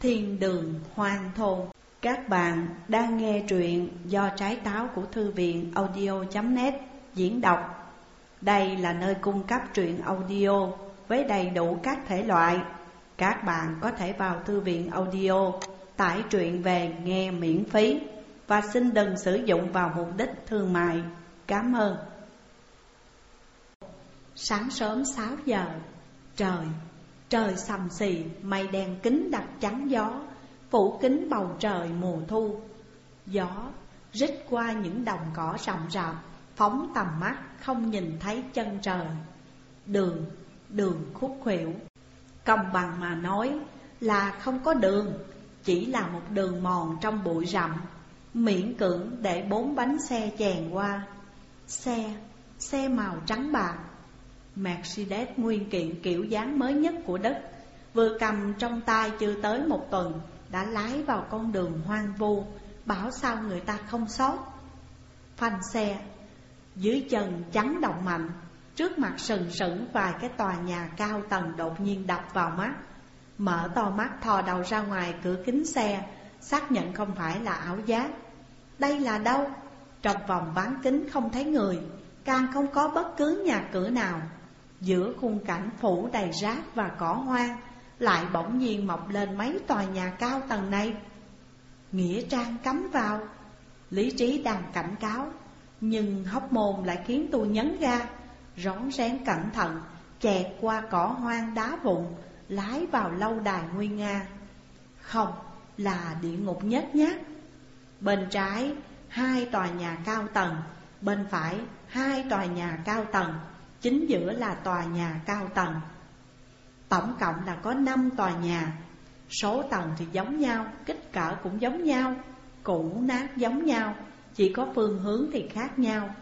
Thiên đường hoang thôn. Các bạn đang nghe truyện do trái táo của thư viện audio.net diễn đọc. Đây là nơi cung cấp truyện audio với đầy đủ các thể loại. Các bạn có thể vào thư viện audio, tải truyện về nghe miễn phí Và xin đừng sử dụng vào mục đích thương mại. Cảm ơn. Sáng sớm 6 giờ, Trời Trời sầm xì, mây đen kín đặc trắng gió Phủ kín bầu trời mùa thu. Gió rít qua những đồng cỏ rậm rạp Phóng tầm mắt không nhìn thấy chân trời. Đường, đường khúc khuỷu. Công bằng mà nói là không có đường Chỉ là một đường mòn trong bụi rậm Miễn cưỡng để bốn bánh xe chèn qua. Xe, xe màu trắng bạc Mercedes nguyên kiện kiểu dáng mới nhất của đất, Vừa cầm trong tay chưa tới một tuần, Đã lái vào con đường hoang vu, Bảo sao người ta không sót. Phanh xe, Dưới chân chắn động mạnh, Trước mặt sừng sững vài cái tòa nhà cao tầng đột nhiên đập vào mắt. Mở to mắt, thò đầu ra ngoài cửa kính xe, Xác nhận không phải là ảo giác Đây là đâu? Trong vòng bán kính không thấy người, Càng không có bất cứ nhà cửa nào. Giữa khung cảnh phủ đầy rác và cỏ hoang Lại bỗng nhiên mọc lên mấy tòa nhà cao tầng này. Nghĩa trang cấm vào. Lý trí đang cảnh cáo Nhưng hóc môn lại khiến tôi nhấn ga. Rón rén cẩn thận Chẹt qua cỏ hoang đá vụn Lái vào lâu đài nguy nga. Không, là địa ngục nhất nhát Bên trái, hai tòa nhà cao tầng Bên phải, hai tòa nhà cao tầng. Chính giữa là tòa nhà cao tầng. Tổng cộng là có 5 tòa nhà. Số tầng thì giống nhau, kích cỡ cũng giống nhau Cũ nát giống nhau, chỉ có phương hướng thì khác nhau.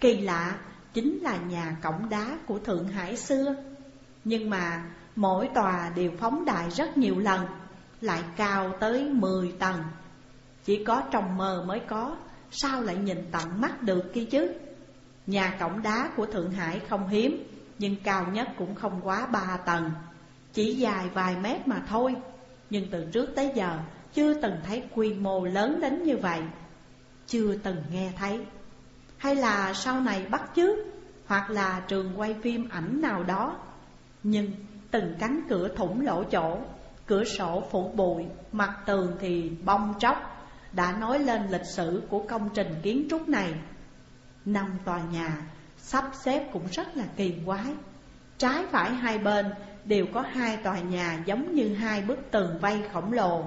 Kỳ lạ chính là nhà cổng đá của Thượng Hải xưa. Nhưng mà mỗi tòa đều phóng đại rất nhiều lần Lại cao tới 10 tầng. Chỉ có trong mơ mới có Sao lại nhìn tận mắt được kia chứ? Nhà cổng đá của Thượng Hải không hiếm, Nhưng cao nhất cũng không quá ba tầng. Chỉ dài vài mét mà thôi, Nhưng từ trước tới giờ Chưa từng thấy quy mô lớn đến như vậy. Chưa từng nghe thấy. Hay là sau này bắt chước, Hoặc là trường quay phim ảnh nào đó. Nhưng từng cánh cửa thủng lỗ chỗ, Cửa sổ phủ bụi, Mặt tường thì bong tróc, Đã nói lên lịch sử của công trình kiến trúc này. Năm tòa nhà, sắp xếp cũng rất là kỳ quái. Trái phải hai bên đều có hai tòa nhà giống như hai bức tường vây khổng lồ.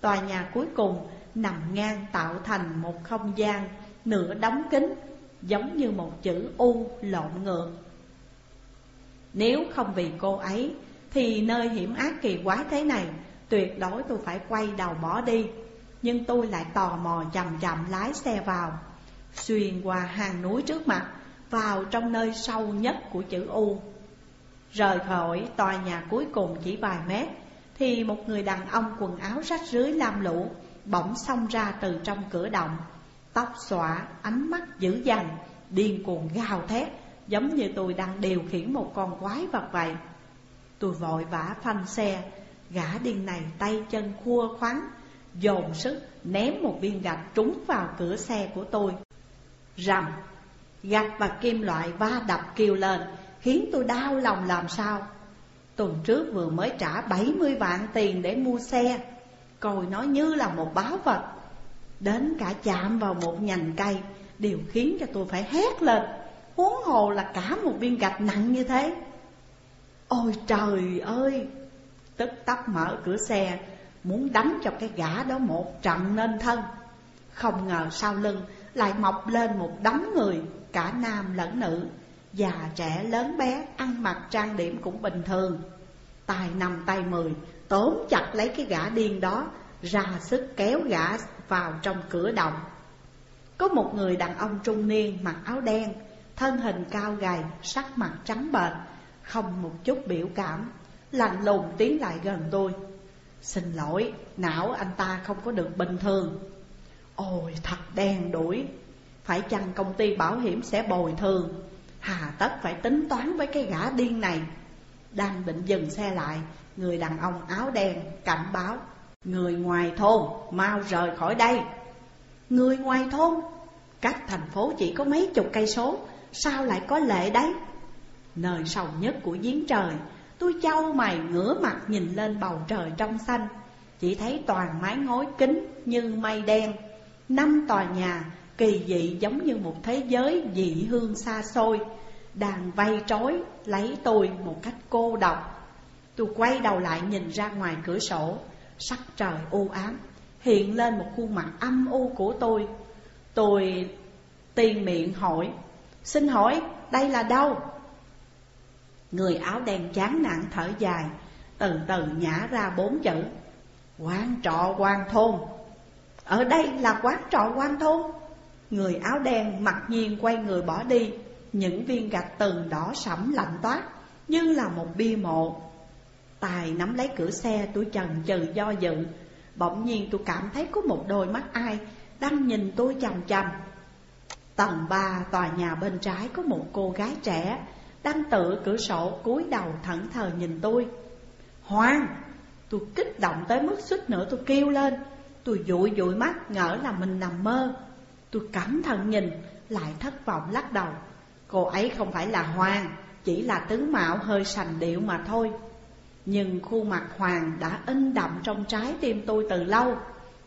Tòa nhà cuối cùng nằm ngang tạo thành một không gian, nửa đóng kín, Giống như một chữ U lộn ngược. Nếu không vì cô ấy, Thì nơi hiểm ác kỳ quái thế này, Tuyệt đối tôi phải quay đầu bỏ đi. Nhưng tôi lại tò mò chậm chậm lái xe vào. Xuyên qua hàng núi trước mặt Vào trong nơi sâu nhất của chữ U. Rời khỏi tòa nhà cuối cùng chỉ vài mét Thì một người đàn ông quần áo rách rưới lam lũ Bỗng xông ra từ trong cửa động. Tóc xõa, ánh mắt dữ dằn Điên cuồng gào thét Giống như tôi đang điều khiển một con quái vật vậy. Tôi vội vã phanh xe Gã điên này tay chân khua khoắn Dồn sức ném một viên gạch trúng vào cửa xe của tôi. Rầm Gạch và kim loại va đập kêu lên, Khiến tôi đau lòng làm sao? Tuần trước vừa mới trả 70 vạn tiền để mua xe, Coi nó như là một báo vật. Đến cả chạm vào một nhành cây, Đều khiến cho tôi phải hét lên, Huống hồ là cả một viên gạch nặng như thế. Ôi trời ơi! Tức tốc mở cửa xe, Muốn đánh cho cái gã đó một trận nên thân. Không ngờ sau lưng lại mọc lên một đống người Cả nam lẫn nữ Già trẻ lớn bé Ăn mặc trang điểm cũng bình thường. Tài năm tay mười Tóm chặt lấy cái gã điên đó Ra sức kéo gã vào trong cửa động. Có một người đàn ông trung niên mặc áo đen Thân hình cao gầy Sắc mặt trắng bệch Không một chút biểu cảm Lạnh lùng tiến lại gần tôi. Xin lỗi, não anh ta không có được bình thường. Ôi, thật đen đuổi Phải chăng công ty bảo hiểm sẽ bồi thường? Hà tất phải tính toán với cái gã điên này. Đang định dừng xe lại, Người đàn ông áo đen cảnh báo. Người ngoài thôn, mau rời khỏi đây. Người ngoài thôn, Cách thành phố chỉ có mấy chục cây số, Sao lại có lệ đấy? Nơi sâu nhất của giếng trời, Tôi châu mày ngửa mặt nhìn lên bầu trời trong xanh. Chỉ thấy toàn mái ngói kính như mây đen. Năm tòa nhà kỳ dị giống như một thế giới dị hương xa xôi. Đang vây trói lấy tôi một cách cô độc. Tôi quay đầu lại nhìn ra ngoài cửa sổ. Sắc trời u ám, Hiện lên một khuôn mặt âm u của tôi. Tôi tiền miệng hỏi, Xin hỏi, đây là đâu? Người áo đen chán nản thở dài, Từ từ nhả ra bốn chữ, quan trọ, quan thôn. Ở đây là quán trọ quan thôn. Người áo đen mặc nhiên quay người bỏ đi. Những viên gạch từng đỏ sẫm lạnh toát Như là một bia mộ. Tài nắm lấy cửa xe, tôi chần chừ do dự. Bỗng nhiên tôi cảm thấy có một đôi mắt ai Đang nhìn tôi chằm chằm. Tầng ba tòa nhà bên trái có một cô gái trẻ Đang tựa cửa sổ cúi đầu thẫn thờ nhìn tôi. Hoàng! Tôi kích động tới mức suýt nữa tôi kêu lên. Tôi dụi dụi mắt, ngỡ là mình nằm mơ. Tôi cẩn thận nhìn, lại thất vọng lắc đầu. Cô ấy không phải là Hoàng, Chỉ là tướng mạo hơi sành điệu mà thôi. Nhưng khuôn mặt Hoàng đã in đậm trong trái tim tôi từ lâu.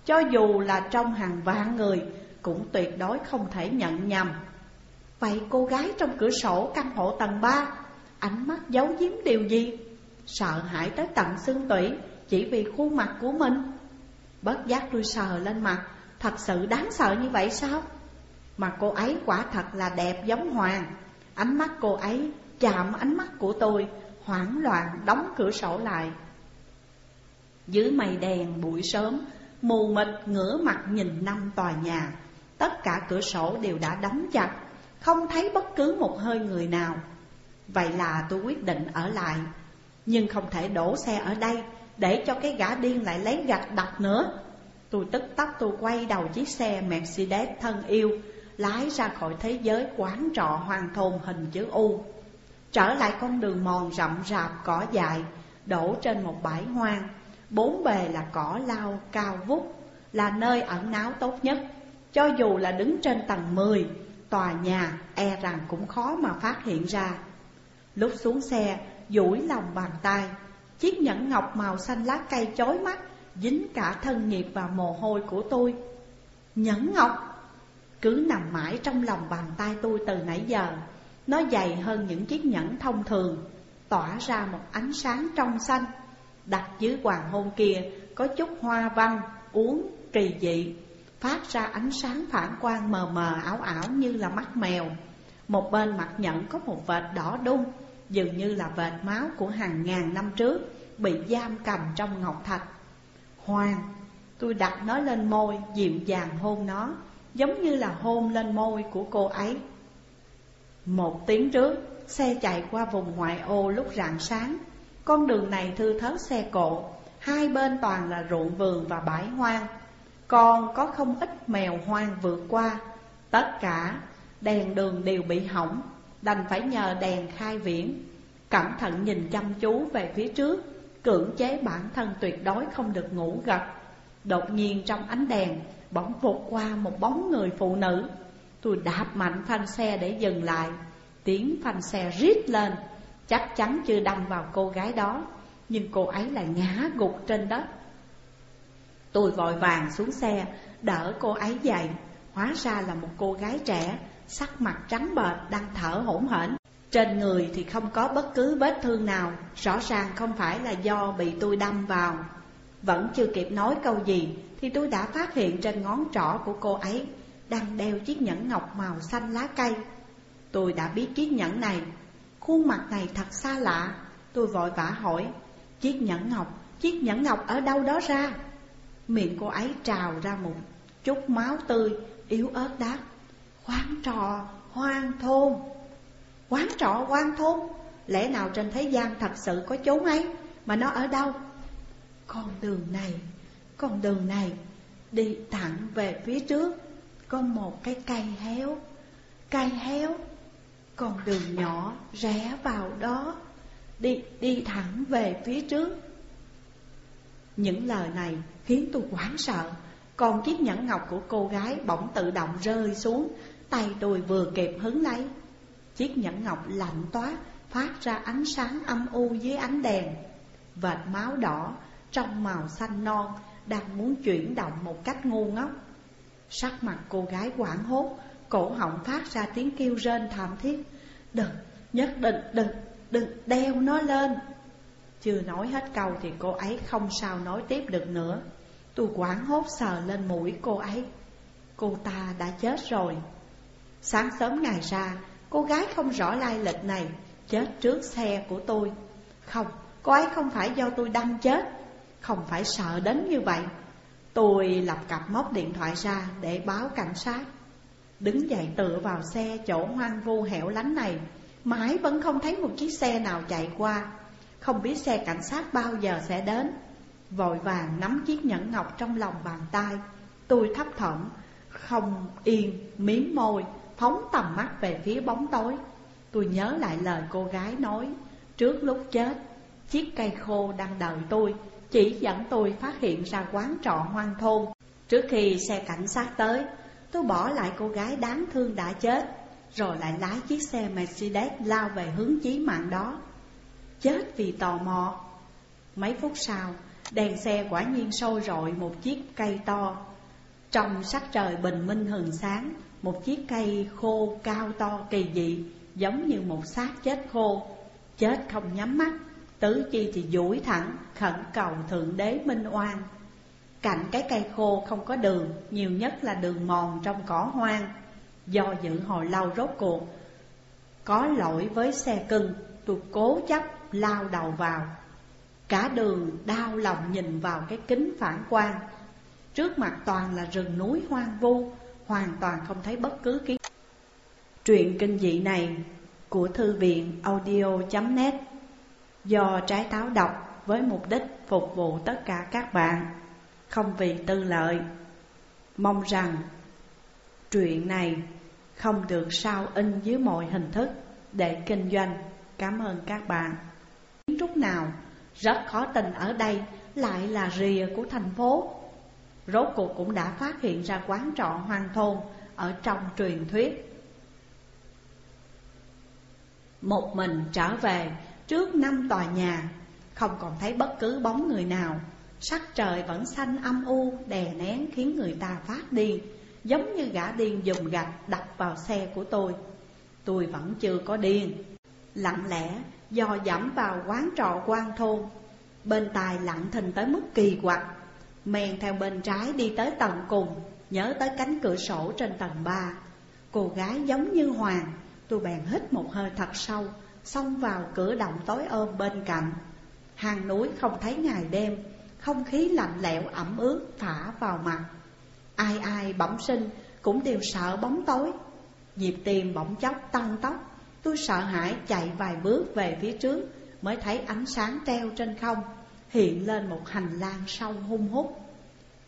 Cho dù là trong hàng vạn người, Cũng tuyệt đối không thể nhận nhầm. Vậy cô gái trong cửa sổ căn hộ tầng 3 Ánh mắt giấu giếm điều gì? Sợ hãi tới tận xương tủy, Chỉ vì khuôn mặt của mình. Bất giác tôi sờ lên mặt Thật sự đáng sợ như vậy sao? Mà cô ấy quả thật là đẹp giống Hoàng. Ánh mắt cô ấy chạm ánh mắt của tôi, Hoảng loạn đóng cửa sổ lại. Dưới mây đèn buổi sớm, Mù mịt ngửa mặt nhìn năm tòa nhà. Tất cả cửa sổ đều đã đóng chặt, Không thấy bất cứ một hơi người nào. Vậy là tôi quyết định ở lại, Nhưng không thể đổ xe ở đây. Để cho cái gã điên lại lấy gạch đập nữa. Tôi tức tốc tôi quay đầu chiếc xe Mercedes thân yêu, Lái ra khỏi thế giới quán trọ hoàng thôn hình chữ U. Trở lại con đường mòn rậm rạp cỏ dại, Đổ trên một bãi hoang. Bốn bề là cỏ lau cao vút, Là nơi ẩn náu tốt nhất. Cho dù là đứng trên tầng 10 Tòa nhà e rằng cũng khó mà phát hiện ra. Lúc xuống xe, duỗi lòng bàn tay Chiếc nhẫn ngọc màu xanh lá cây chói mắt Dính cả thân nhiệt và mồ hôi của tôi. Nhẫn ngọc? Cứ nằm mãi trong lòng bàn tay tôi từ nãy giờ. Nó dày hơn những chiếc nhẫn thông thường Tỏa ra một ánh sáng trong xanh. Đặt dưới hoàng hôn kia Có chút hoa văn, uống, kỳ dị. Phát ra ánh sáng phản quang mờ mờ ảo ảo như là mắt mèo. Một bên mặt nhẫn có một vệt đỏ đun Dường như là vệt máu của hàng ngàn năm trước, Bị giam cầm trong ngọc thạch. Hoàng, Tôi đặt nó lên môi, dịu dàng hôn nó, Giống như là hôn lên môi của cô ấy. Một tiếng trước, Xe chạy qua vùng ngoại ô lúc rạng sáng. Con đường này thư thớt xe cộ, Hai bên toàn là ruộng vườn và bãi hoang. Còn có không ít mèo hoang vượt qua. Tất cả đèn đường đều bị hỏng. Đành phải nhờ đèn khai viễn. Cẩn thận nhìn chăm chú về phía trước, Cưỡng chế bản thân tuyệt đối không được ngủ gật. Đột nhiên trong ánh đèn Bỗng vụt qua một bóng người phụ nữ. Tôi đạp mạnh phanh xe để dừng lại. Tiếng phanh xe rít lên. Chắc chắn chưa đâm vào cô gái đó, Nhưng cô ấy lại ngã gục trên đất. Tôi vội vàng xuống xe, Đỡ cô ấy dậy. Hóa ra là một cô gái trẻ Sắc mặt trắng bệch đang thở hổn hển. Trên người thì không có bất cứ vết thương nào Rõ ràng không phải là do bị tôi đâm vào. Vẫn chưa kịp nói câu gì Thì tôi đã phát hiện trên ngón trỏ của cô ấy Đang đeo chiếc nhẫn ngọc màu xanh lá cây. Tôi đã biết chiếc nhẫn này. Khuôn mặt này thật xa lạ. Tôi vội vã hỏi Chiếc nhẫn ngọc, chiếc nhẫn ngọc ở đâu đó ra? Miệng cô ấy trào ra một chút máu tươi Yếu ớt đáp quán trò, hoang thôn. Quán trọ hoang thôn Lẽ nào trên thế gian thật sự có chốn ấy Mà nó ở đâu? Con đường này Con đường này Đi thẳng về phía trước. Có một cái cây héo Cây héo Con đường nhỏ rẽ vào đó Đi đi thẳng về phía trước. Những lời này khiến tôi hoảng sợ. Còn chiếc nhẫn ngọc của cô gái bỗng tự động rơi xuống Tay tôi vừa kịp hứng lấy. Chiếc nhẫn ngọc lạnh toát Phát ra ánh sáng âm u dưới ánh đèn. Vệt máu đỏ trong màu xanh non Đang muốn chuyển động một cách ngu ngốc. Sắc mặt cô gái quảng hốt Cổ họng phát ra tiếng kêu rên thảm thiết. Đừng, nhất định đừng, đừng đeo nó lên. Chưa nói hết câu thì cô ấy không sao nói tiếp được nữa. Tôi quảng hốt sờ lên mũi cô ấy. Cô ta đã chết rồi. Sáng sớm ngày ra Cô gái không rõ lai lịch này Chết trước xe của tôi. Không, cô ấy không phải do tôi đâm chết. Không phải sợ đến như vậy. Tôi lập cặp móc điện thoại ra để báo cảnh sát. Đứng dậy tựa vào xe chỗ hoang vu hẻo lánh này Mãi vẫn không thấy một chiếc xe nào chạy qua. Không biết xe cảnh sát bao giờ sẽ đến. Vội vàng nắm chiếc nhẫn ngọc trong lòng bàn tay. Tôi thấp thỏm Không yên, miếm môi. Phóng tầm mắt về phía bóng tối. Tôi nhớ lại lời cô gái nói, Trước lúc chết, Chiếc cây khô đang đợi tôi, Chỉ dẫn tôi phát hiện ra quán trọ hoang thôn. Trước khi xe cảnh sát tới, Tôi bỏ lại cô gái đáng thương đã chết, Rồi lại lái chiếc xe Mercedes lao về hướng chí mạng đó. Chết vì tò mò. Mấy phút sau, Đèn xe quả nhiên sôi rọi một chiếc cây to. Trong sắc trời bình minh hừng sáng một chiếc cây khô cao to kỳ dị, Giống như một xác chết khô. Chết không nhắm mắt, Tứ chi thì duỗi thẳng, Khẩn cầu Thượng Đế Minh Oan. Cạnh cái cây khô không có đường, Nhiều nhất là đường mòn trong cỏ hoang. Do dự hồi lâu rốt cuộc, Có lỗi với xe cưng, Tôi cố chấp lao đầu vào. Cả đường đau lòng nhìn vào cái kính phản quang. Trước mặt toàn là rừng núi hoang vu Hoàn toàn không thấy bất cứ kiến Truyện kinh dị này của thư viện audio.net Do trái táo đọc với mục đích phục vụ tất cả các bạn, Không vì tư lợi. Mong rằng truyện này không được sao in dưới mọi hình thức để kinh doanh. Cảm ơn các bạn. Kiến trúc nào rất khó tin ở đây lại là rìa của thành phố. Rốt cuộc cũng đã phát hiện ra quán trọ hoang thôn ở trong truyền thuyết. Một mình trở về trước năm tòa nhà, Không còn thấy bất cứ bóng người nào. Sắc trời vẫn xanh âm u, đè nén khiến người ta phát điên Giống như gã điên dùng gạch đập vào xe của tôi. Tôi vẫn chưa có điên. Lặng lẽ do dẫm vào quán trọ quan thôn. Bên tài lặng thình tới mức kỳ quặc. Men theo bên trái đi tới tầng cùng, Nhớ tới cánh cửa sổ trên tầng ba. Cô gái giống như Hoàng, Tôi bèn hít một hơi thật sâu, Xông vào cửa động tối ôm bên cạnh. Hàng núi không thấy ngày đêm, Không khí lạnh lẽo ẩm ướt phả vào mặt. Ai ai bẩm sinh cũng đều sợ bóng tối. Nhịp tim bỗng chốc tăng tốc, Tôi sợ hãi chạy vài bước về phía trước Mới thấy ánh sáng treo trên không. Hiện lên một hành lang sâu hung hút.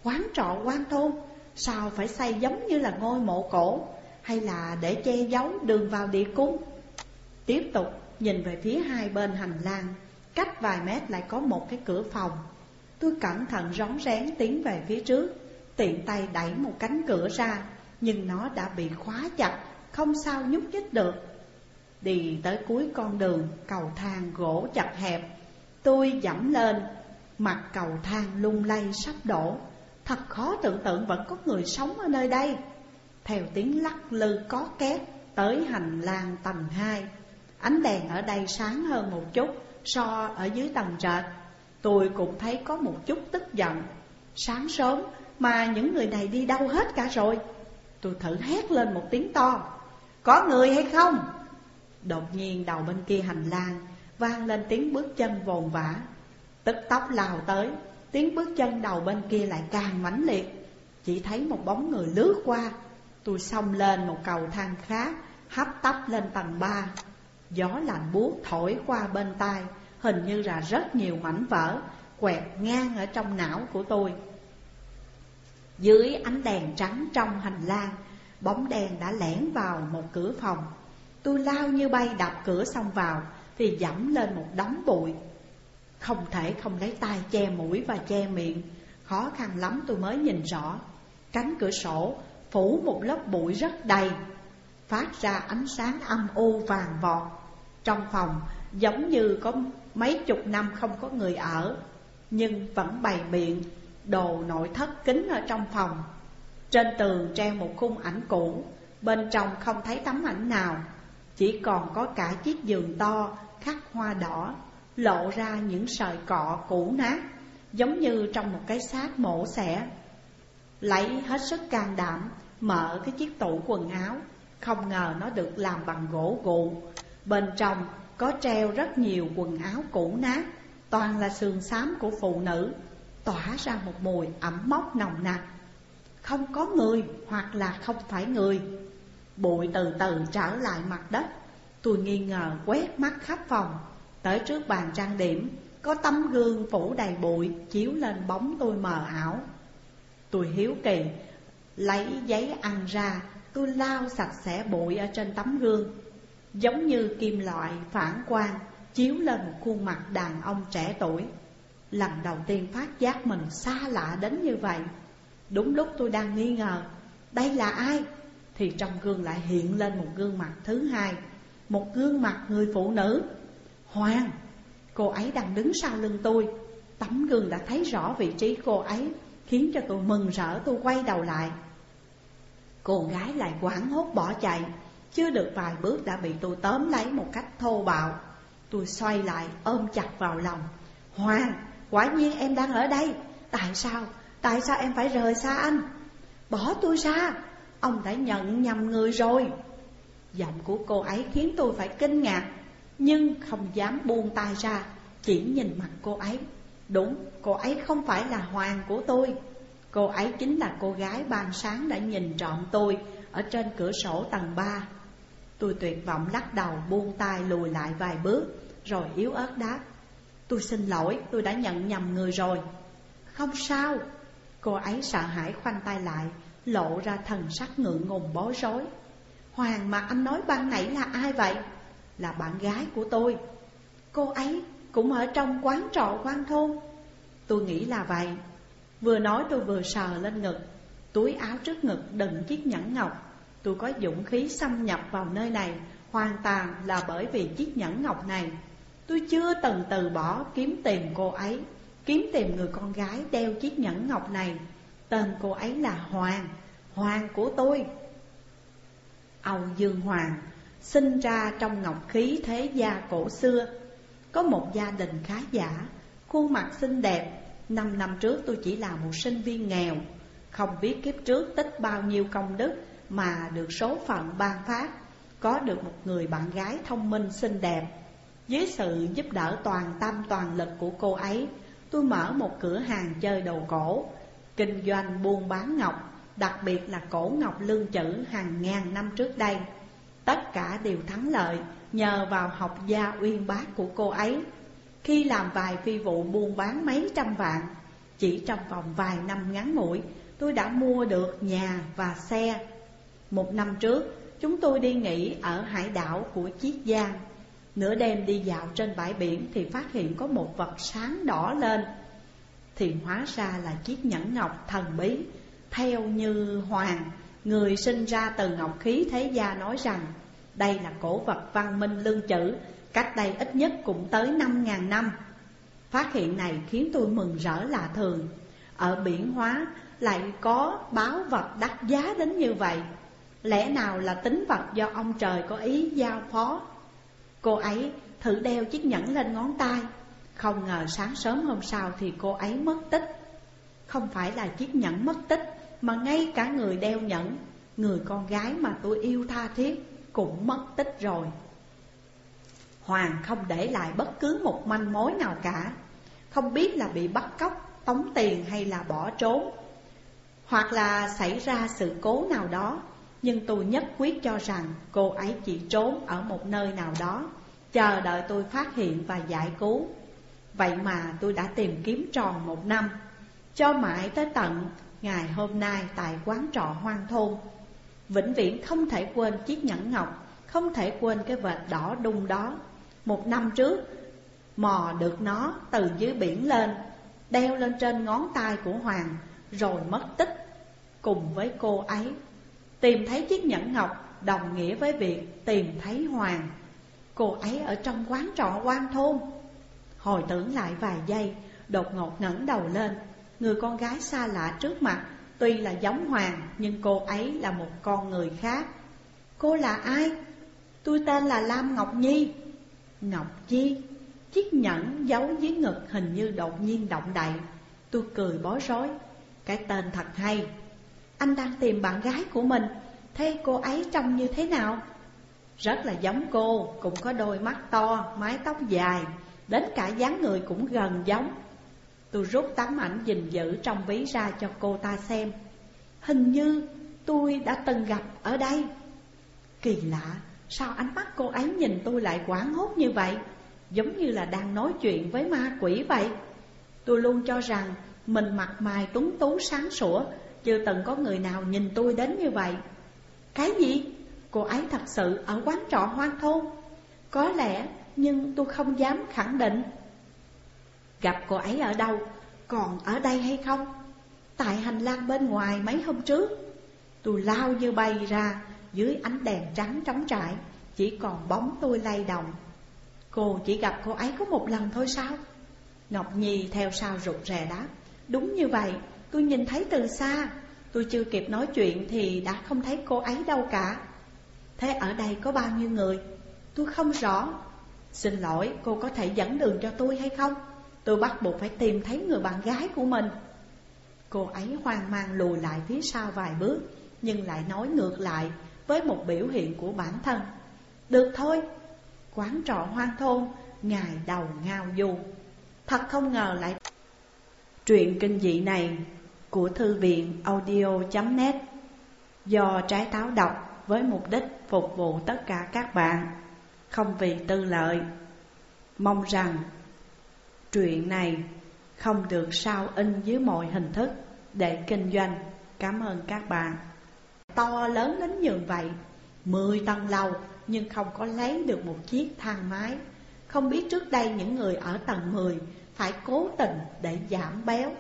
Quán trọ quan thôn Sao phải xây giống như là ngôi mộ cổ? Hay là để che giấu đường vào địa cung? Tiếp tục, nhìn về phía hai bên hành lang, Cách vài mét lại có một cái cửa phòng. Tôi cẩn thận rón rén tiến về phía trước, Tiện tay đẩy một cánh cửa ra, Nhưng nó đã bị khóa chặt, Không sao nhúc nhích được. Đi tới cuối con đường, Cầu thang gỗ chặt hẹp Tôi dẫm lên, Mặt cầu thang lung lay sắp đổ. Thật khó tưởng tượng vẫn có người sống ở nơi đây. Theo tiếng lắc lư có két, Tới hành lang tầng 2 Ánh đèn ở đây sáng hơn một chút, So ở dưới tầng trệt. Tôi cũng thấy có một chút tức giận. Sáng sớm, mà những người này đi đâu hết cả rồi? Tôi thử hét lên một tiếng to. Có người hay không? Đột nhiên, đầu bên kia hành lang Vang lên tiếng bước chân vồn vã. Tức tốc lao tới, Tiếng bước chân đầu bên kia lại càng mãnh liệt. Chỉ thấy một bóng người lướt qua. Tôi xông lên một cầu thang khác, Hấp tấp lên tầng ba. Gió lạnh buốt thổi qua bên tai, Hình như là rất nhiều mảnh vỡ, Quẹt ngang ở trong não của tôi. Dưới ánh đèn trắng trong hành lang, Bóng đèn đã lẻn vào một cửa phòng. Tôi lao như bay đập cửa xong vào. Thì dẫm lên một đống bụi. Không thể không lấy tay che mũi và che miệng. Khó khăn lắm tôi mới nhìn rõ. Cánh cửa sổ phủ một lớp bụi rất đầy. Phát ra ánh sáng âm u vàng vọt. Trong phòng, giống như có mấy chục năm không có người ở, Nhưng vẫn bày biện, đồ nội thất kính ở trong phòng. Trên tường treo một khung ảnh cũ, Bên trong không thấy tấm ảnh nào. Chỉ còn có cả chiếc giường to khắc hoa đỏ, Lộ ra những sợi cọ cũ nát, Giống như trong một cái xác mổ xẻ. Lấy hết sức can đảm, Mở cái chiếc tủ quần áo, Không ngờ nó được làm bằng gỗ gụ. Bên trong có treo rất nhiều quần áo cũ nát, Toàn là sườn xám của phụ nữ, Tỏa ra một mùi ẩm mốc nồng nặc. Không có người hoặc là không phải người. Bụi từ từ trở lại mặt đất Tôi nghi ngờ quét mắt khắp phòng. Tới trước bàn trang điểm, Có tấm gương phủ đầy bụi Chiếu lên bóng tôi mờ ảo. Tôi hiếu kỳ, Lấy giấy ăn ra, Tôi lau sạch sẽ bụi ở trên tấm gương. Giống như kim loại phản quang, Chiếu lên một khuôn mặt đàn ông trẻ tuổi. Lần đầu tiên phát giác mình xa lạ đến như vậy. Đúng lúc tôi đang nghi ngờ, Đây là ai? Thì trong gương lại hiện lên một gương mặt thứ hai. Một gương mặt người phụ nữ. Hoàng Cô ấy đang đứng sau lưng tôi. Tấm gương đã thấy rõ vị trí cô ấy Khiến cho tôi mừng rỡ tôi quay đầu lại. Cô gái lại quảng hốt bỏ chạy. Chưa được vài bước đã bị tôi tóm lấy một cách thô bạo. Tôi xoay lại ôm chặt vào lòng. Hoàng, quả nhiên em đang ở đây. Tại sao, tại sao em phải rời xa anh? Bỏ tôi ra. Ông đã nhận nhầm người rồi. Giọng của cô ấy khiến tôi phải kinh ngạc Nhưng không dám buông tay ra Chỉ nhìn mặt cô ấy. Đúng, cô ấy không phải là Hoàng của tôi. Cô ấy chính là cô gái ban sáng đã nhìn trọn tôi Ở trên cửa sổ tầng 3 Tôi tuyệt vọng lắc đầu buông tay lùi lại vài bước Rồi yếu ớt đáp Tôi xin lỗi, tôi đã nhận nhầm người rồi. Không sao. Cô ấy sợ hãi khoanh tay lại Lộ ra thần sắc ngượng ngùng bối rối. Hoàng mà anh nói ban nãy là ai vậy? Là bạn gái của tôi. Cô ấy cũng ở trong quán trọ quan thôn. Tôi nghĩ là vậy. Vừa nói tôi vừa sờ lên ngực. Túi áo trước ngực đựng chiếc nhẫn ngọc. Tôi có dũng khí xâm nhập vào nơi này. Hoàn toàn là bởi vì chiếc nhẫn ngọc này. Tôi chưa từng từ bỏ kiếm tìm cô ấy. Kiếm tìm người con gái đeo chiếc nhẫn ngọc này. Tên cô ấy là Hoàng. Hoàng của tôi. Âu Dương Hoàng, Sinh ra trong ngọc khí thế gia cổ xưa. Có một gia đình khá giả, Khuôn mặt xinh đẹp. Năm năm trước tôi chỉ là một sinh viên nghèo. Không biết kiếp trước tích bao nhiêu công đức Mà được số phận ban phát. Có được một người bạn gái thông minh xinh đẹp. Dưới sự giúp đỡ toàn tâm toàn lực của cô ấy, Tôi mở một cửa hàng chơi đồ cổ, Kinh doanh buôn bán ngọc. Đặc biệt là cổ ngọc lương chữ hàng ngàn năm trước đây. Tất cả đều thắng lợi nhờ vào học gia uyên bác của cô ấy. Khi làm vài phi vụ buôn bán mấy trăm vạn, Chỉ trong vòng vài năm ngắn ngủi, Tôi đã mua được nhà và xe. Một năm trước, Chúng tôi đi nghỉ ở hải đảo của Chiết Giang. Nửa đêm đi dạo trên bãi biển Thì phát hiện có một vật sáng đỏ lên. Thì hóa ra là chiếc nhẫn ngọc thần bí theo như Hoàng, Người sinh ra từ ngọc khí thế gia nói rằng, Đây là cổ vật văn minh lưu chữ, Cách đây ít nhất cũng tới 5.000 năm. Phát hiện này khiến tôi mừng rỡ lạ thường. Ở biển hóa lại có báo vật đắt giá đến như vậy. Lẽ nào là tính vật do ông trời có ý giao phó? Cô ấy thử đeo chiếc nhẫn lên ngón tay. Không ngờ sáng sớm hôm sau thì cô ấy mất tích. Không phải là chiếc nhẫn mất tích mà ngay cả người đeo nhẫn Người con gái mà tôi yêu tha thiết Cũng mất tích rồi. Hoàng không để lại bất cứ một manh mối nào cả. Không biết là bị bắt cóc, tống tiền hay là bỏ trốn. Hoặc là xảy ra sự cố nào đó Nhưng tôi nhất quyết cho rằng cô ấy chỉ trốn ở một nơi nào đó Chờ đợi tôi phát hiện và giải cứu. Vậy mà tôi đã tìm kiếm tròn một năm Cho mãi tới tận ngày hôm nay tại quán trọ hoang thôn, Vĩnh viễn không thể quên chiếc nhẫn ngọc, Không thể quên cái vệt đỏ đung đó. Một năm trước, Mò được nó từ dưới biển lên, Đeo lên trên ngón tay của Hoàng, Rồi mất tích Cùng với cô ấy. Tìm thấy chiếc nhẫn ngọc, Đồng nghĩa với việc tìm thấy Hoàng. Cô ấy ở trong quán trọ quan thôn. Hồi tưởng lại vài giây, Đột ngột ngẩng đầu lên Người con gái xa lạ trước mặt Tuy là giống Hoàng Nhưng cô ấy là một con người khác. Cô là ai? Tôi tên là Lam Ngọc Nhi. Ngọc Nhi? Chiếc nhẫn giấu dưới ngực hình như đột nhiên động đậy. Tôi cười bối rối. Cái tên thật hay. Anh đang tìm bạn gái của mình. Thế cô ấy trông như thế nào? Rất là giống cô Cũng có đôi mắt to, mái tóc dài. Đến cả dáng người cũng gần giống. Tôi rút tấm ảnh gìn giữ trong ví ra cho cô ta xem. Hình như tôi đã từng gặp ở đây. Kỳ lạ, sao ánh mắt cô ấy nhìn tôi lại quảng hốt như vậy? Giống như là đang nói chuyện với ma quỷ vậy. Tôi luôn cho rằng mình mặt mày tuấn tú sáng sủa Chưa từng có người nào nhìn tôi đến như vậy. Cái gì? Cô ấy thật sự ở quán trọ hoang thôn. Có lẽ nhưng tôi không dám khẳng định. Gặp cô ấy ở đâu? Còn ở đây hay không? Tại hành lang bên ngoài mấy hôm trước Tôi lao như bay ra Dưới ánh đèn trắng trống trải Chỉ còn bóng tôi lay động Cô chỉ gặp cô ấy có một lần thôi sao? Ngọc Nhi theo sau rụt rè đáp Đúng như vậy, tôi nhìn thấy từ xa Tôi chưa kịp nói chuyện thì đã không thấy cô ấy đâu cả Thế ở đây có bao nhiêu người? Tôi không rõ Xin lỗi, cô có thể dẫn đường cho tôi hay không? Tôi bắt buộc phải tìm thấy người bạn gái của mình. Cô ấy hoang mang lùi lại phía sau vài bước Nhưng lại nói ngược lại với một biểu hiện của bản thân. Được thôi, quán trọ hoang thôn, ngài đầu ngao du. Thật không ngờ lại Truyện kinh dị này của thư viện audio.net Do trái táo đọc với mục đích phục vụ tất cả các bạn Không vì tư lợi. Mong rằng truyện này không được sao in dưới mọi hình thức để kinh doanh. Cảm ơn các bạn. To lớn đến như vậy, Mười tầng lầu nhưng không có lấy được một chiếc thang máy. Không biết trước đây những người ở tầng 10 phải cố tình để giảm béo.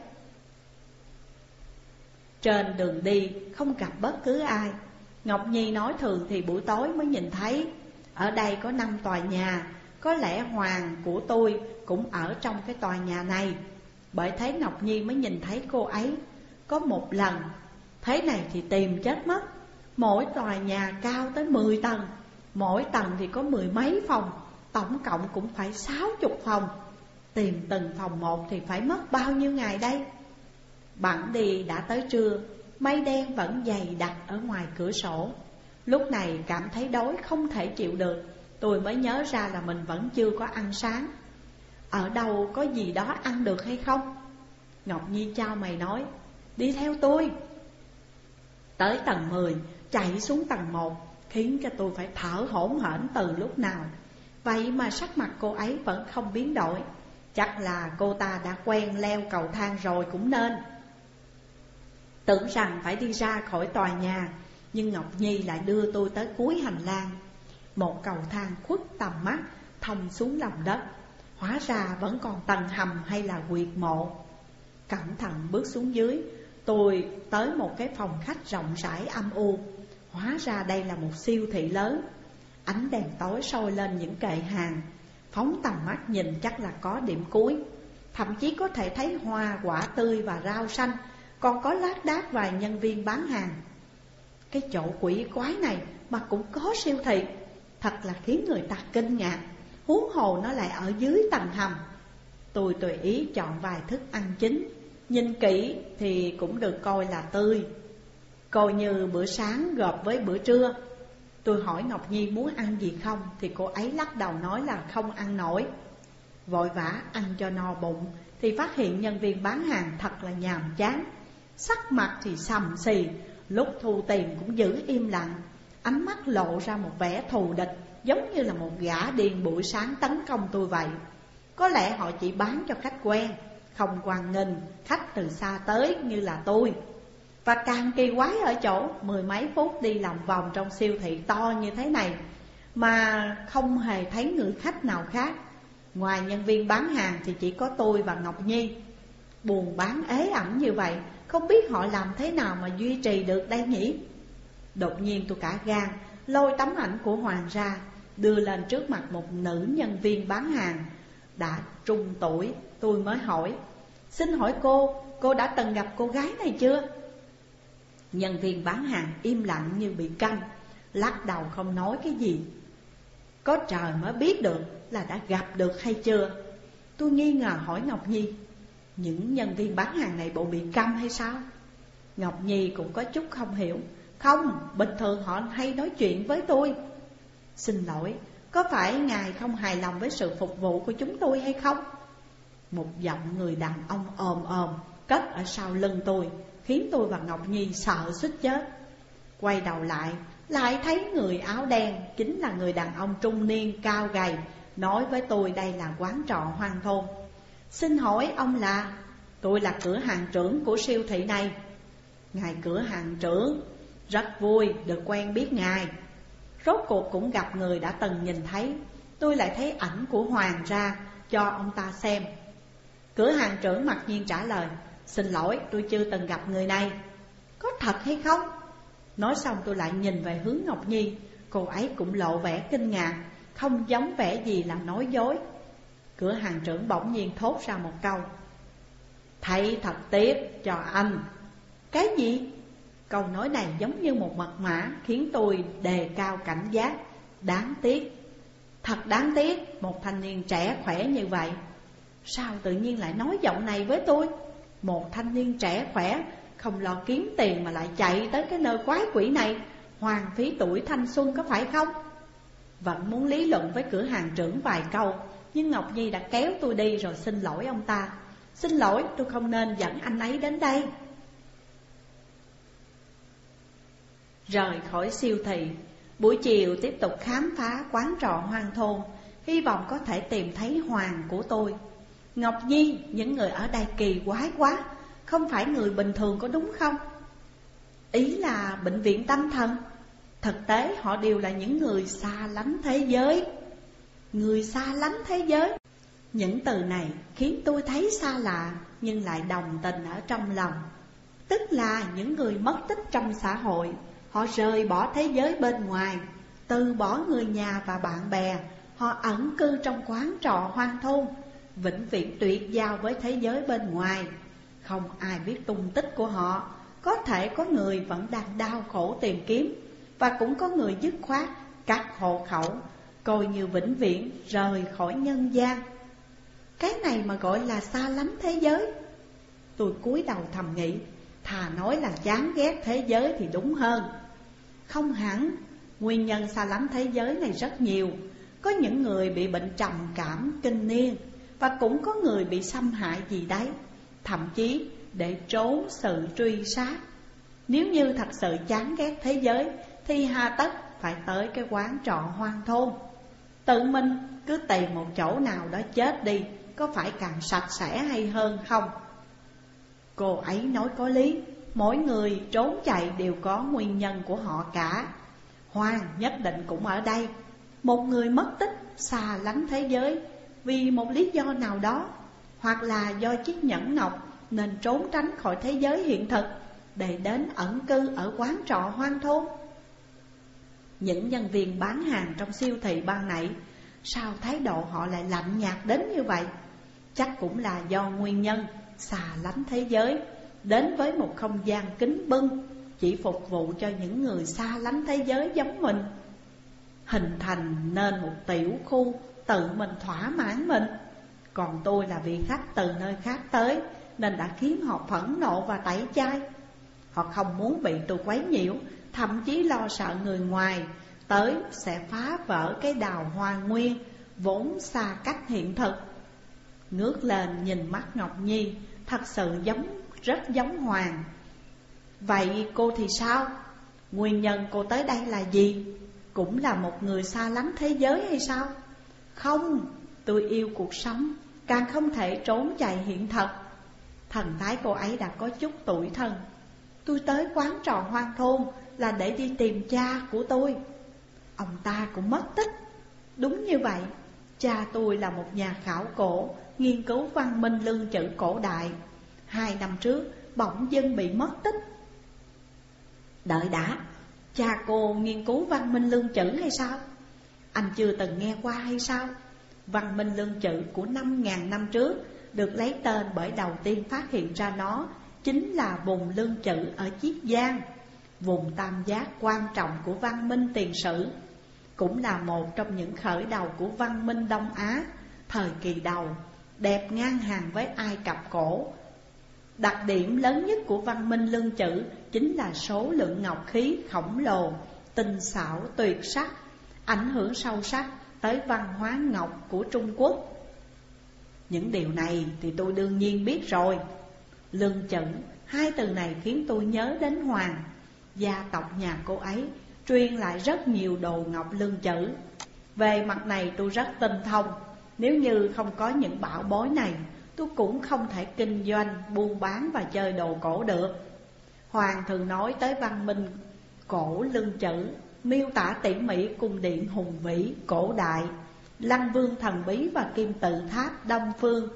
Trên đường đi không gặp bất cứ ai. Ngọc Nhi nói thường thì buổi tối mới nhìn thấy, Ở đây có năm tòa nhà có lẽ Hoàng của tôi cũng ở trong cái tòa nhà này. Bởi thế Ngọc Nhi mới nhìn thấy cô ấy. Có một lần, Thế này thì tìm chết mất. Mỗi tòa nhà cao tới 10 tầng. Mỗi tầng thì có mười mấy phòng. Tổng cộng cũng phải sáu chục phòng. Tìm từng phòng một thì phải mất bao nhiêu ngày đây? Bạn đi đã tới trưa, Mây đen vẫn dày đặc ở ngoài cửa sổ. Lúc này cảm thấy đói không thể chịu được. Tôi mới nhớ ra là mình vẫn chưa có ăn sáng. Ở đâu có gì đó ăn được hay không? Ngọc Nhi trao mày nói, Đi theo tôi. Tới tầng 10 Chạy xuống tầng 1 Khiến cho tôi phải thở hổn hển từ lúc nào. Vậy mà sắc mặt cô ấy vẫn không biến đổi. Chắc là cô ta đã quen leo cầu thang rồi cũng nên. Tưởng rằng phải đi ra khỏi tòa nhà, Nhưng Ngọc Nhi lại đưa tôi tới cuối hành lang. Một cầu thang khuất tầm mắt thông xuống lòng đất. Hóa ra vẫn còn tầng hầm hay là quyệt mộ. Cẩn thận bước xuống dưới Tôi tới một cái phòng khách rộng rãi âm u. Hóa ra đây là một siêu thị lớn. Ánh đèn tối soi lên những kệ hàng. Phóng tầm mắt nhìn chắc là có điểm cuối. Thậm chí có thể thấy hoa, quả tươi và rau xanh. Còn có lát đác vài nhân viên bán hàng. Cái chỗ quỷ quái này mà cũng có siêu thị. Thật là khiến người ta kinh ngạc. Huống hồ nó lại ở dưới tầng hầm. Tôi tùy ý chọn vài thức ăn chính. Nhìn kỹ thì cũng được coi là tươi. Coi như bữa sáng gộp với bữa trưa. Tôi hỏi Ngọc Nhi muốn ăn gì không, Thì cô ấy lắc đầu nói là không ăn nổi. Vội vã ăn cho no bụng, Thì phát hiện nhân viên bán hàng thật là nhàm chán. Sắc mặt thì sầm xì, Lúc thu tiền cũng giữ im lặng. Ánh mắt lộ ra một vẻ thù địch, Giống như là một gã điên buổi sáng tấn công tôi vậy. Có lẽ họ chỉ bán cho khách quen, Không quan nghênh khách từ xa tới như là tôi. Và càng kỳ quái ở chỗ, mười mấy phút đi lòng vòng trong siêu thị to như thế này, Mà không hề thấy người khách nào khác. Ngoài nhân viên bán hàng thì chỉ có tôi và Ngọc Nhi. Buồn bán ế ẩm như vậy, Không biết họ làm thế nào mà duy trì được đây nhỉ? Đột nhiên tôi cả gan, Lôi tấm ảnh của Hoàng ra, Đưa lên trước mặt một nữ nhân viên bán hàng. Đã trung tuổi, Tôi mới hỏi, Xin hỏi cô Cô đã từng gặp cô gái này chưa? Nhân viên bán hàng im lặng như bị canh Lắc đầu không nói cái gì. Có trời mới biết được là đã gặp được hay chưa? Tôi nghi ngờ hỏi Ngọc Nhi, Những nhân viên bán hàng này bộ bị câm hay sao? Ngọc Nhi cũng có chút không hiểu không, bình thường họ hay nói chuyện với tôi. Xin lỗi, có phải ngài không hài lòng với sự phục vụ của chúng tôi hay không? Một giọng người đàn ông ồm ồm cất ở sau lưng tôi Khiến tôi và Ngọc Nhi sợ suýt chết. Quay đầu lại, lại thấy người áo đen Chính là người đàn ông trung niên cao gầy Nói với tôi đây là quán trọ hoang thôn. Xin hỏi ông là Tôi là cửa hàng trưởng của siêu thị này. Ngài cửa hàng trưởng? Rất vui được quen biết ngài. Rốt cuộc cũng gặp người đã từng nhìn thấy. Tôi lại thấy ảnh của Hoàng ra, cho ông ta xem. Cửa hàng trưởng mặc nhiên trả lời, Xin lỗi, tôi chưa từng gặp người này. Có thật hay không? Nói xong tôi lại nhìn về hướng Ngọc Nhi. Cô ấy cũng lộ vẻ kinh ngạc, Không giống vẻ gì là nói dối. Cửa hàng trưởng bỗng nhiên thốt ra một câu thầy thật tiếc cho anh. Cái gì? Câu nói này giống như một mật mã Khiến tôi đề cao cảnh giác. Đáng tiếc. Thật đáng tiếc, Một thanh niên trẻ khỏe như vậy. Sao tự nhiên lại nói giọng này với tôi? Một thanh niên trẻ khỏe, Không lo kiếm tiền mà lại chạy tới cái nơi quái quỷ này. Hoàng phí tuổi thanh xuân có phải không? Vẫn muốn lý luận với cửa hàng trưởng vài câu, Nhưng Ngọc Nhi đã kéo tôi đi rồi xin lỗi ông ta. Xin lỗi, tôi không nên dẫn anh ấy đến đây. Rời khỏi siêu thị. Buổi chiều tiếp tục khám phá quán trọ hoang thôn Hy vọng có thể tìm thấy Hoàng của tôi. Ngọc Nhi, những người ở đây kỳ quái quá Không phải người bình thường có đúng không? Ý là bệnh viện tâm thần. Thực tế họ đều là những người xa lánh thế giới. Người xa lánh thế giới. Những từ này khiến tôi thấy xa lạ Nhưng lại đồng tình ở trong lòng. Tức là những người mất tích trong xã hội. Họ rời bỏ thế giới bên ngoài, Từ bỏ người nhà và bạn bè. Họ ẩn cư trong quán trọ hoang thôn, Vĩnh viễn tuyệt giao với thế giới bên ngoài. Không ai biết tung tích của họ. Có thể có người vẫn đang đau khổ tìm kiếm, Và cũng có người dứt khoát cắt hộ khẩu, Coi như vĩnh viễn rời khỏi nhân gian. Cái này mà gọi là xa lắm thế giới. Tôi cúi đầu thầm nghĩ, Thà nói là chán ghét thế giới thì đúng hơn. Không hẳn. Nguyên nhân xa lắm thế giới này rất nhiều. Có những người bị bệnh trầm cảm, kinh niên Và cũng có người bị xâm hại gì đấy Thậm chí để trốn sự truy sát. Nếu như thật sự chán ghét thế giới Thì hà tất phải tới cái quán trọ hoang thôn. Tự mình cứ tìm một chỗ nào đó chết đi Có phải càng sạch sẽ hay hơn không? Cô ấy nói có lý. Mỗi người trốn chạy đều có nguyên nhân của họ cả. Hoàng nhất định cũng ở đây. Một người mất tích xa lánh thế giới Vì một lý do nào đó, Hoặc là do chiếc nhẫn ngọc Nên trốn tránh khỏi thế giới hiện thực Để đến ẩn cư ở quán trọ hoang thôn. Những nhân viên bán hàng trong siêu thị ban nãy, Sao thái độ họ lại lạnh nhạt đến như vậy? Chắc cũng là do nguyên nhân xa lánh thế giới. Đến với một không gian kính bưng, Chỉ phục vụ cho những người xa lánh thế giới giống mình. Hình thành nên một tiểu khu tự mình thỏa mãn mình. Còn tôi là vị khách từ nơi khác tới, Nên đã khiến họ phẫn nộ và tẩy chay. Họ không muốn bị tôi quấy nhiễu, Thậm chí lo sợ người ngoài. Tới sẽ phá vỡ cái đào hoa nguyên, Vốn xa cách hiện thực. Ngước lên nhìn mắt Ngọc Nhi, Thật sự giống rất giống Hoàng Vậy cô thì sao? Nguyên nhân cô tới đây là gì? Cũng là một người xa lánh thế giới hay sao? Không, tôi yêu cuộc sống Càng không thể trốn chạy hiện thực Thần thái cô ấy đã có chút tuổi thân Tôi tới quán trò hoang thôn Là để đi tìm cha của tôi Ông ta cũng mất tích Đúng như vậy Cha tôi là một nhà khảo cổ Nghiên cứu văn minh lương chữ cổ đại Hai năm trước, bỗng dưng bị mất tích Đợi đã, Cha cô nghiên cứu văn minh lương chữ hay sao? Anh chưa từng nghe qua hay sao? Văn minh lương chữ của 5.000 năm trước Được lấy tên bởi đầu tiên phát hiện ra nó Chính là vùng lương chữ ở Chiết Giang, Vùng tam giác quan trọng của văn minh tiền sử, Cũng là một trong những khởi đầu của văn minh Đông Á Thời kỳ đầu, Đẹp ngang hàng với Ai Cập cổ Đặc điểm lớn nhất của văn minh lương chữ Chính là số lượng ngọc khí khổng lồ Tinh xảo tuyệt sắc Ảnh hưởng sâu sắc tới văn hóa ngọc của Trung Quốc. Những điều này thì tôi đương nhiên biết rồi. Lương chữ, hai từ này khiến tôi nhớ đến Hoàng. Gia tộc nhà cô ấy truyền lại rất nhiều đồ ngọc lương chữ. Về mặt này tôi rất tinh thông Nếu như không có những bảo bối này. Tôi cũng không thể kinh doanh, buôn bán và chơi đồ cổ được. Hoàng thường nói tới văn minh cổ lưng chữ Miêu tả tỉ mỉ cung điện hùng vĩ, cổ đại Lăng vương thần bí và kim tự tháp đông phương.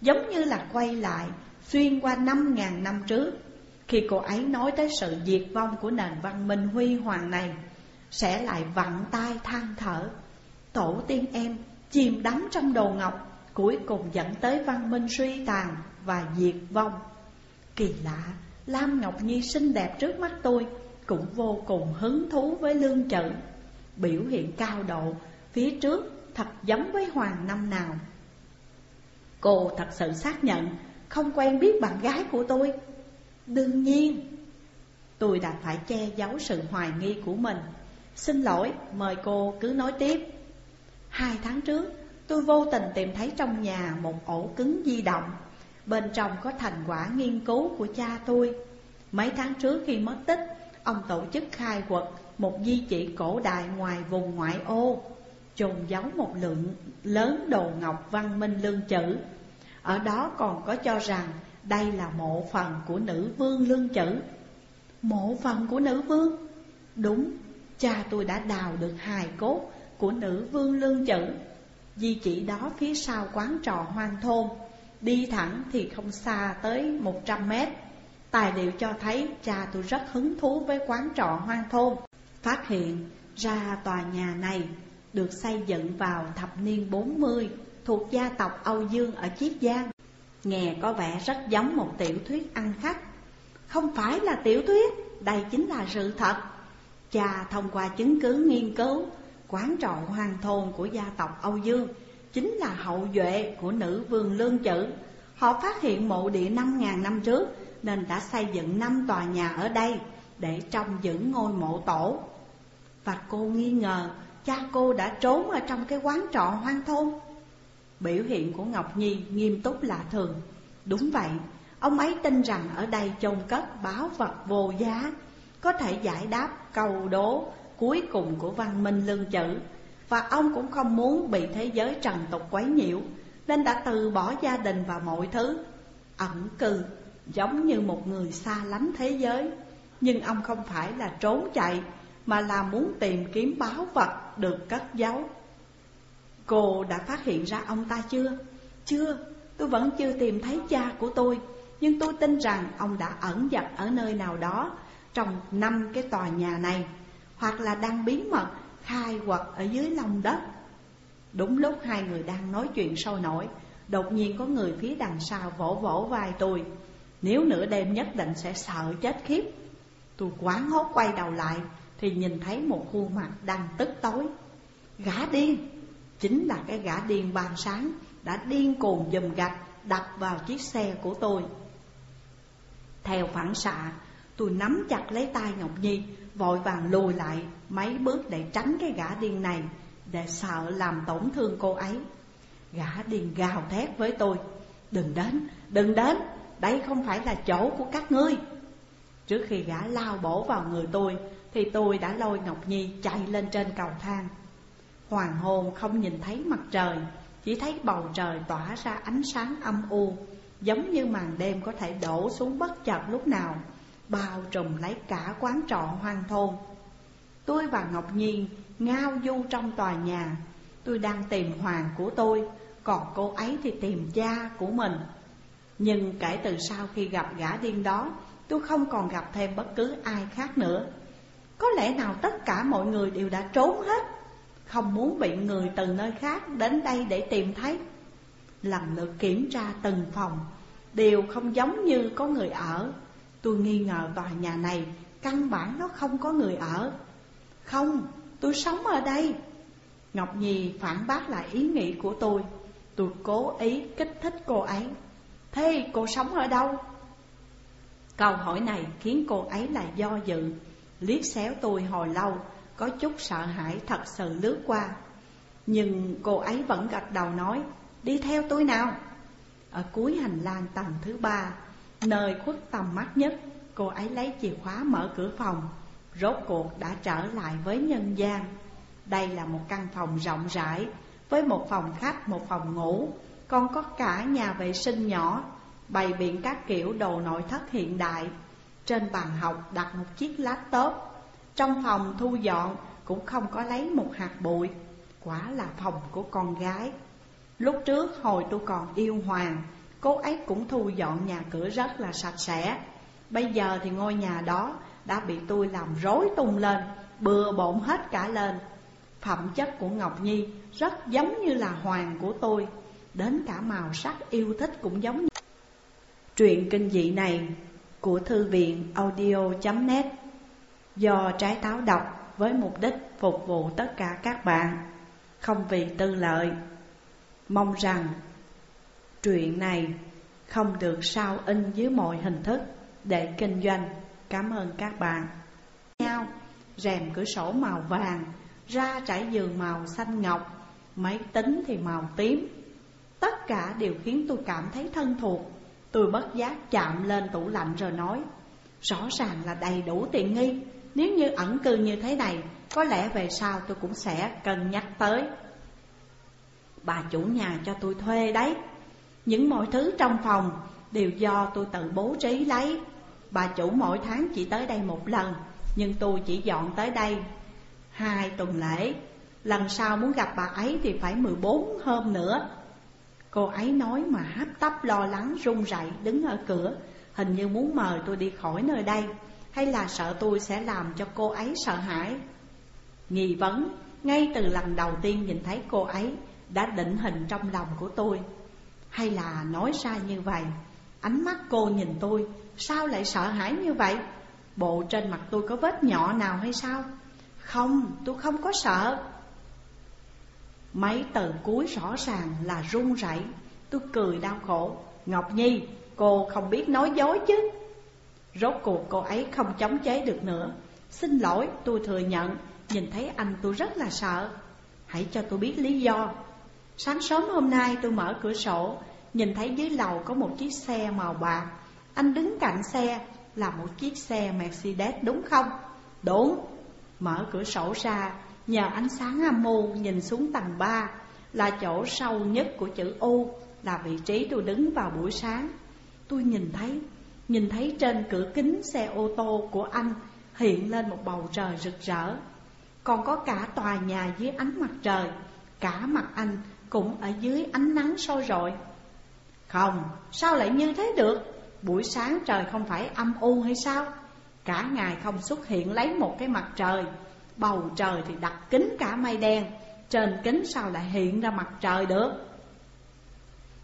Giống như là quay lại xuyên qua năm ngàn năm trước Khi cô ấy nói tới sự diệt vong của nền văn minh huy hoàng này Sẽ lại vặn tay than thở. Tổ tiên em chìm đắm trong đồ ngọc Cuối cùng dẫn tới văn minh suy tàn và diệt vong. Kỳ lạ, Lam Ngọc Nhi xinh đẹp trước mắt tôi Cũng vô cùng hứng thú với lương trận Biểu hiện cao độ Phía trước thật giống với Hoàng năm nào. Cô thật sự xác nhận Không quen biết bạn gái của tôi. Đương nhiên Tôi đã phải che giấu sự hoài nghi của mình. Xin lỗi, mời cô cứ nói tiếp. Hai tháng trước Tôi vô tình tìm thấy trong nhà một ổ cứng di động. Bên trong có thành quả nghiên cứu của cha tôi. Mấy tháng trước khi mất tích Ông tổ chức khai quật một di chỉ cổ đại ngoài vùng ngoại ô Trồn giấu một lượng lớn đồ ngọc văn minh lương chữ. Ở đó còn có cho rằng đây là mộ phần của nữ vương lương chữ. Mộ phần của nữ vương? Đúng, cha tôi đã đào được hài cốt của nữ vương lương chữ. Di chỉ đó phía sau quán trò hoang thôn Đi thẳng thì không xa tới 100 mét. Tài liệu cho thấy cha tôi rất hứng thú với quán trọ hoang thôn. Phát hiện ra tòa nhà này được xây dựng vào thập niên 40 Thuộc gia tộc Âu Dương ở Chiết Giang. Nghe có vẻ rất giống một tiểu thuyết ăn khách. Không phải là tiểu thuyết, đây chính là sự thật. Cha thông qua chứng cứ nghiên cứu Quán trọ hoàng thôn của gia tộc Âu Dương Chính là hậu duệ của nữ vương Lương Chữ. Họ phát hiện mộ địa năm ngàn năm trước Nên đã xây dựng năm tòa nhà ở đây Để trông giữ ngôi mộ tổ. Và cô nghi ngờ cha cô đã trốn ở trong cái quán trọ hoang thôn. Biểu hiện của Ngọc Nhi nghiêm túc lạ thường. Đúng vậy, ông ấy tin rằng ở đây chôn cất báo vật vô giá Có thể giải đáp cầu đố cuối cùng của văn minh lương chữ. Và ông cũng không muốn bị thế giới trần tục quấy nhiễu Nên đã từ bỏ gia đình và mọi thứ. Ẩn cư giống như một người xa lánh thế giới. Nhưng ông không phải là trốn chạy Mà là muốn tìm kiếm báo vật được cất giấu. Cô đã phát hiện ra ông ta chưa? Chưa, tôi vẫn chưa tìm thấy cha của tôi. Nhưng tôi tin rằng ông đã ẩn giật ở nơi nào đó Trong năm cái tòa nhà này hoặc là đang bí mật khai quật ở dưới lòng đất. Đúng lúc hai người đang nói chuyện sôi nổi, đột nhiên có người phía đằng sau vỗ vỗ vai tôi. Nếu nửa đêm nhất định sẽ sợ chết khiếp. Tôi quá hốt quay đầu lại thì nhìn thấy một khuôn mặt đang tức tối. Gã điên, chính là cái gã điên ban sáng đã điên cuồng dùm gạch đập vào chiếc xe của tôi. Theo phản xạ, tôi nắm chặt lấy tay Ngọc Nhi Vội vàng lùi lại mấy bước để tránh cái gã điên này Để sợ làm tổn thương cô ấy. Gã điên gào thét với tôi Đừng đến, đừng đến Đây không phải là chỗ của các ngươi. Trước khi gã lao bổ vào người tôi Thì tôi đã lôi Ngọc Nhi chạy lên trên cầu thang. Hoàng hôn không nhìn thấy mặt trời Chỉ thấy bầu trời tỏa ra ánh sáng âm u Giống như màn đêm có thể đổ xuống bất chợt lúc nào bao trùm lấy cả quán trọ hoang thôn. Tôi và Ngọc Nhiên ngao du trong tòa nhà, tôi đang tìm hoàng của tôi Còn cô ấy thì tìm cha của mình. Nhưng kể từ sau khi gặp gã điên đó Tôi không còn gặp thêm bất cứ ai khác nữa. Có lẽ nào tất cả mọi người đều đã trốn hết Không muốn bị người từ nơi khác đến đây để tìm thấy. Lần lượt kiểm tra từng phòng Đều không giống như có người ở. Tôi nghi ngờ tòa nhà này Căn bản nó không có người ở. Không, tôi sống ở đây. Ngọc Nhi phản bác lại ý nghĩ của tôi. Tôi cố ý kích thích cô ấy. Thế cô sống ở đâu? Câu hỏi này khiến cô ấy lại do dự. Liếc xéo tôi hồi lâu Có chút sợ hãi thật sự lướt qua. Nhưng cô ấy vẫn gật đầu nói Đi theo tôi nào. Ở cuối hành lang tầng thứ ba Nơi khuất tầm mắt nhất Cô ấy lấy chìa khóa mở cửa phòng. Rốt cuộc đã trở lại với nhân gian. Đây là một căn phòng rộng rãi Với một phòng khách, một phòng ngủ. Còn có cả nhà vệ sinh nhỏ Bày biện các kiểu đồ nội thất hiện đại. Trên bàn học đặt một chiếc laptop. Trong phòng thu dọn cũng không có lấy một hạt bụi. Quả là phòng của con gái. Lúc trước hồi tôi còn yêu Hoàng Cô ấy cũng thu dọn nhà cửa rất là sạch sẽ. Bây giờ thì ngôi nhà đó đã bị tôi làm rối tung lên, Bừa bộn hết cả lên. Phẩm chất của Ngọc Nhi rất giống như là hoàng của tôi, Đến cả màu sắc yêu thích cũng giống như. Truyện kinh dị này của thư viện audio.net Do trái táo đọc với mục đích phục vụ tất cả các bạn. Không vì tư lợi, Mong rằng truyện này không được sao in dưới mọi hình thức để kinh doanh. Cảm ơn các bạn. Nhau, rèm cửa sổ màu vàng, ra trải giường màu xanh ngọc, máy tính thì màu tím. Tất cả đều khiến tôi cảm thấy thân thuộc. Tôi bất giác chạm lên tủ lạnh rồi nói, rõ ràng là đầy đủ tiện nghi. Nếu như ẩn cư như thế này, có lẽ về sau tôi cũng sẽ cân nhắc tới. Bà chủ nhà cho tôi thuê đấy những mọi thứ trong phòng đều do tôi tự bố trí lấy. Bà chủ mỗi tháng chỉ tới đây một lần, Nhưng tôi chỉ dọn tới đây hai tuần lễ. Lần sau muốn gặp bà ấy thì phải 14 hôm nữa. Cô ấy nói mà hấp tấp lo lắng run rẩy đứng ở cửa, Hình như muốn mời tôi đi khỏi nơi đây, Hay là sợ tôi sẽ làm cho cô ấy sợ hãi. Nghi vấn, ngay từ lần đầu tiên nhìn thấy cô ấy, đã định hình trong lòng của tôi. Hay là nói ra như vậy? Ánh mắt cô nhìn tôi, Sao lại sợ hãi như vậy? Bộ trên mặt tôi có vết nhỏ nào hay sao? Không, tôi không có sợ. Mấy từ cuối rõ ràng là run rẩy. Tôi cười đau khổ. Ngọc Nhi, cô không biết nói dối chứ? Rốt cuộc cô ấy không chống chế được nữa. Xin lỗi, tôi thừa nhận. Nhìn thấy anh tôi rất là sợ. Hãy cho tôi biết lý do. Sáng sớm hôm nay tôi mở cửa sổ, Nhìn thấy dưới lầu có một chiếc xe màu bạc. Anh đứng cạnh xe là một chiếc xe Mercedes, đúng không? Đúng. Mở cửa sổ ra, Nhờ ánh sáng âm mưu nhìn xuống tầng 3 Là chỗ sâu nhất của chữ U, Là vị trí tôi đứng vào buổi sáng. Tôi nhìn thấy Nhìn thấy trên cửa kính xe ô tô của anh Hiện lên một bầu trời rực rỡ. Còn có cả tòa nhà dưới ánh mặt trời, Cả mặt anh cũng ở dưới ánh nắng soi rọi. Không, sao lại như thế được? Buổi sáng trời không phải âm u hay sao? Cả ngày không xuất hiện lấy một cái mặt trời. Bầu trời thì đặt kính cả mây đen. Trên kính sao lại hiện ra mặt trời được?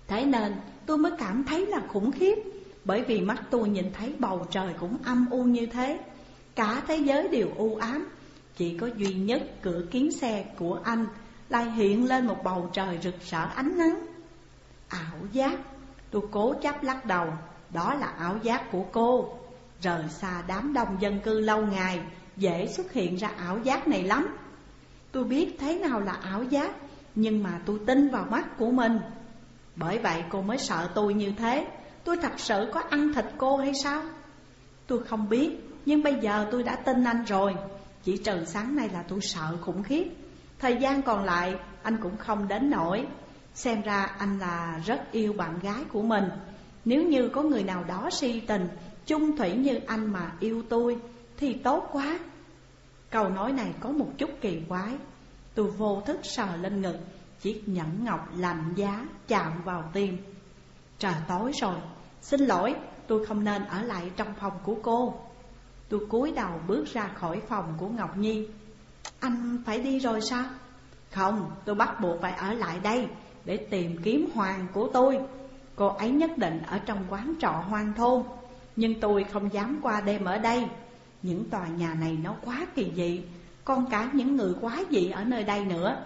Thế nên tôi mới cảm thấy là khủng khiếp. Bởi vì mắt tôi nhìn thấy bầu trời cũng âm u như thế. Cả thế giới đều u ám. Chỉ có duy nhất cửa kiến xe của anh lại hiện lên một bầu trời rực rỡ ánh nắng. Ảo giác. Tôi cố chấp lắc đầu. Đó là ảo giác của cô. Rời xa đám đông dân cư lâu ngày, Dễ xuất hiện ra ảo giác này lắm. Tôi biết thế nào là ảo giác, Nhưng mà tôi tin vào mắt của mình. Bởi vậy cô mới sợ tôi như thế. Tôi thật sự có ăn thịt cô hay sao? Tôi không biết, Nhưng bây giờ tôi đã tin anh rồi. Chỉ trừ sáng nay là tôi sợ khủng khiếp. Thời gian còn lại, anh cũng không đến nổi. Xem ra anh là rất yêu bạn gái của mình. Nếu như có người nào đó si tình, Chung thủy như anh mà yêu tôi, Thì tốt quá. Câu nói này có một chút kỳ quái. Tôi vô thức sờ lên ngực, Chiếc nhẫn ngọc lạnh giá chạm vào tim. Trời, tối rồi. Xin lỗi, tôi không nên ở lại trong phòng của cô. Tôi cúi đầu bước ra khỏi phòng của Ngọc Nhi. Anh phải đi rồi sao? Không, tôi bắt buộc phải ở lại đây Để tìm kiếm hoàng của tôi. Cô ấy nhất định ở trong quán trọ hoang thôn Nhưng tôi không dám qua đêm ở đây. Những tòa nhà này nó quá kỳ dị Còn cả những người quá dị ở nơi đây nữa.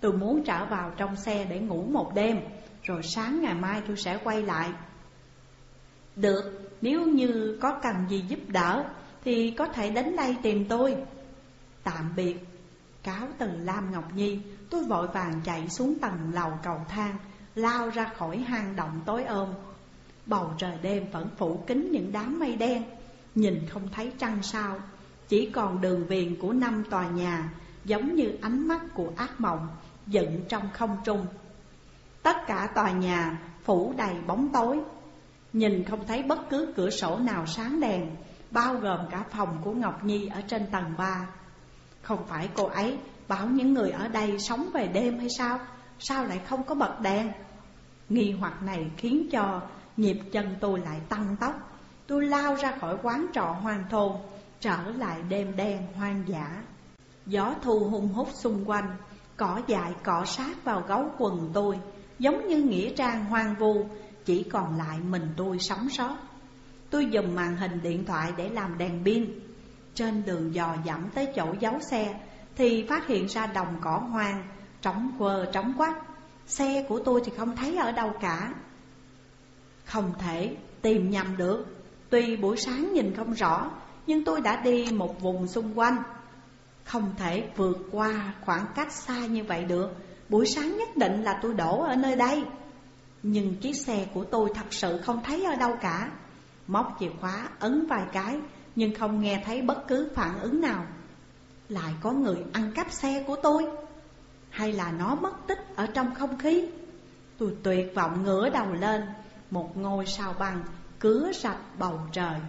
Tôi muốn trở vào trong xe để ngủ một đêm Rồi sáng ngày mai tôi sẽ quay lại. Được, nếu như có cần gì giúp đỡ Thì có thể đến đây tìm tôi. Tạm biệt. Cáo từ Lam Ngọc Nhi, Tôi vội vàng chạy xuống tầng lầu cầu thang, Lao ra khỏi hang động tối ôm Bầu trời đêm vẫn phủ kín những đám mây đen, Nhìn không thấy trăng sao. Chỉ còn đường viền của năm tòa nhà, Giống như ánh mắt của ác mộng, Dựng trong không trung. Tất cả tòa nhà phủ đầy bóng tối, Nhìn không thấy bất cứ cửa sổ nào sáng đèn, Bao gồm cả phòng của Ngọc Nhi ở trên tầng 3 không phải cô ấy bảo những người ở đây sống về đêm hay sao? Sao lại không có bật đèn? Nghi hoặc này khiến cho nhịp chân tôi lại tăng tốc. Tôi lao ra khỏi quán trọ hoang thôn, Trở lại đêm đen hoang dã. Gió thu hung hút xung quanh, Cỏ dại cọ sát vào gấu quần tôi, Giống như nghĩa trang hoang vu, Chỉ còn lại mình tôi sống sót. Tôi dùng màn hình điện thoại để làm đèn pin. Trên đường dò dẫm tới chỗ giấu xe, Thì phát hiện ra đồng cỏ hoang, Trống quơ, trống quách. Xe của tôi thì không thấy ở đâu cả. Không thể tìm nhầm được. Tuy buổi sáng nhìn không rõ, Nhưng tôi đã đi một vùng xung quanh. Không thể vượt qua khoảng cách xa như vậy được. Buổi sáng nhất định là tôi đổ ở nơi đây. Nhưng chiếc xe của tôi thật sự không thấy ở đâu cả. Móc chìa khóa, ấn vài cái nhưng không nghe thấy bất cứ phản ứng nào. Lại có người ăn cắp xe của tôi. Hay là nó mất tích ở trong không khí. Tôi tuyệt vọng ngửa đầu lên, Một ngôi sao băng cứa sạch bầu trời.